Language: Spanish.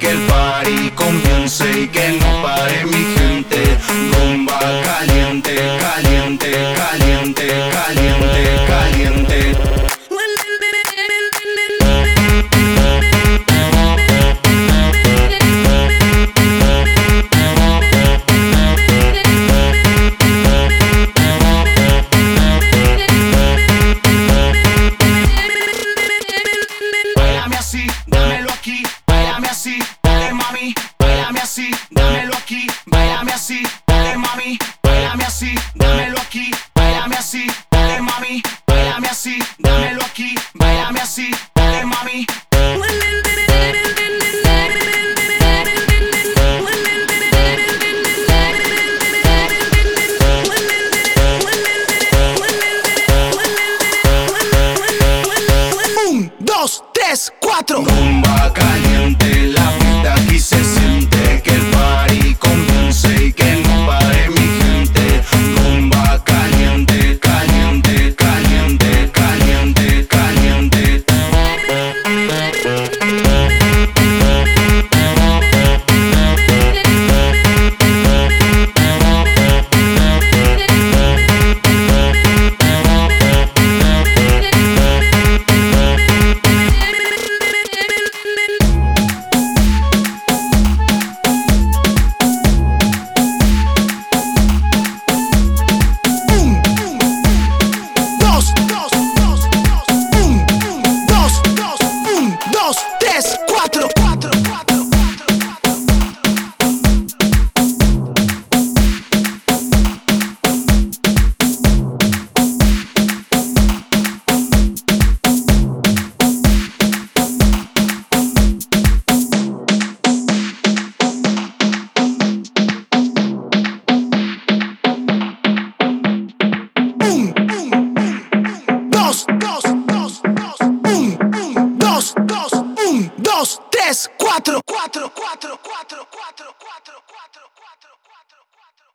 Que el party comience y que no pare mi gente así, dámelo aquí, báilame así, dale mami, báilame así, dámelo aquí, báilame así, dale mami, báilame así, dámelo aquí, báilame así, dale mami, báilame así. cuatro, cuatro, cuatro, cuatro.